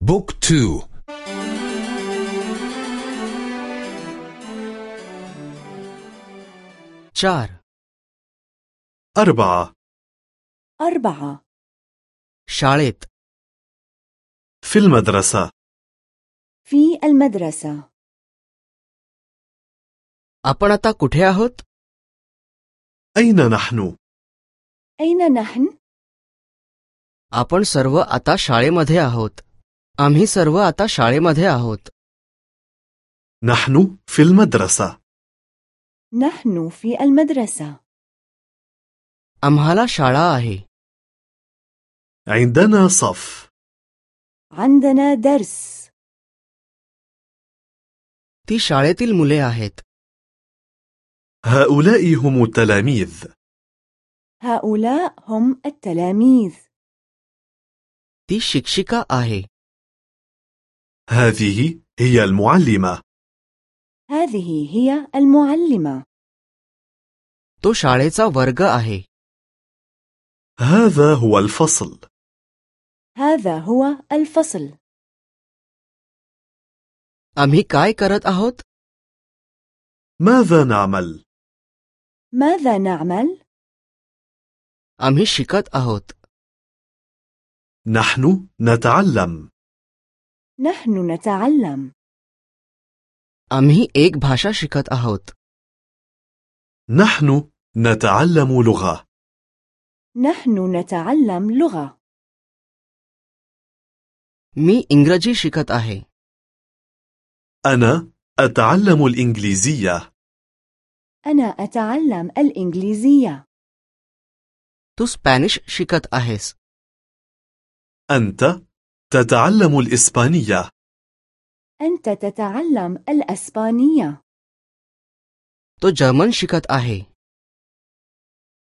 بوك تو चार أربعة أربعة शाळेत في المدرسة في المدرسة आपण आता कुठे आहोत أين نحن؟ أين نحن؟ आपण सर्व आता शाळेमध्ये आहोत आम्ही सर्व आता शाळेमध्ये आहोत نحن في المدرسة نحن في المدرسة आम्हाला शाळा आहे عندنا صف عندنا درس ती शाळेतील मुले आहेत هؤلاء هم التلاميذ هؤلاء هم التلاميذ ती शिक्षिका आहे هذه هي المعلمة هذه هي المعلمة तो शाळेचा वर्ग आहे هذا هو الفصل هذا هو الفصل आम्ही काय करत आहोत ماذا نعمل؟ ماذا نعمل؟ आम्ही शिकत आहोत نحن نتعلم نحن نتعلم आम्ही एक भाषा शिकत आहोत نحن نتعلم لغة نحن نتعلم لغة मी इंग्रजी शिकत आहे أنا أتعلم الإنجليزية أنا أتعلم الإنجليزية तू स्पॅनिश शिकत आहेस أنت تتعلم الإسبانية أنت تتعلم الأسبانية तो जर्मन शिकत आहे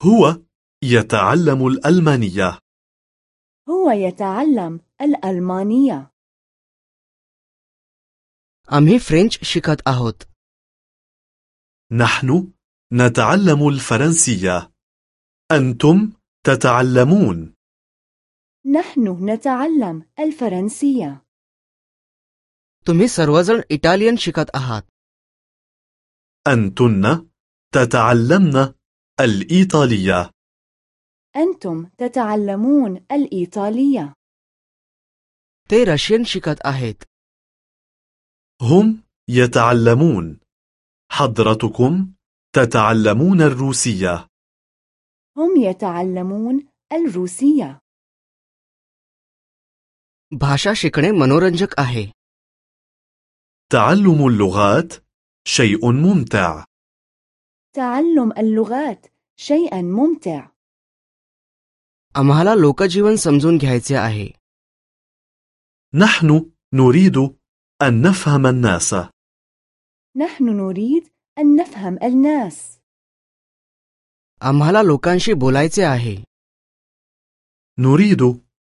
هو يتعلم الألمانية هو يتعلم الألمانية आम्ही फ्रेंच शिकत आहोत نحن نتعلم الفرنسية أنتم تتعلمون نحن نتعلم الفرنسية तुम्ही सर्वजण इटालियन शिकत आहात أنتن تتعلمن الإيطالية أنتم تتعلمون الإيطالية ते रशियन शिकत आहेत هم يتعلمون حضرتكم تتعلمون الروسية هم يتعلمون الروسية भाषा शिकणे मनोरंजक आहे تعلم اللغات شيء ممتع تعلم اللغات شيئا ممتع आम्हाला लोकजीवन समजून घ्यायचे आहे نحن نريد أن نفهم الناس نحن نريد أن نفهم الناس आम्हाला लोकांशी बोलायचे आहे نريد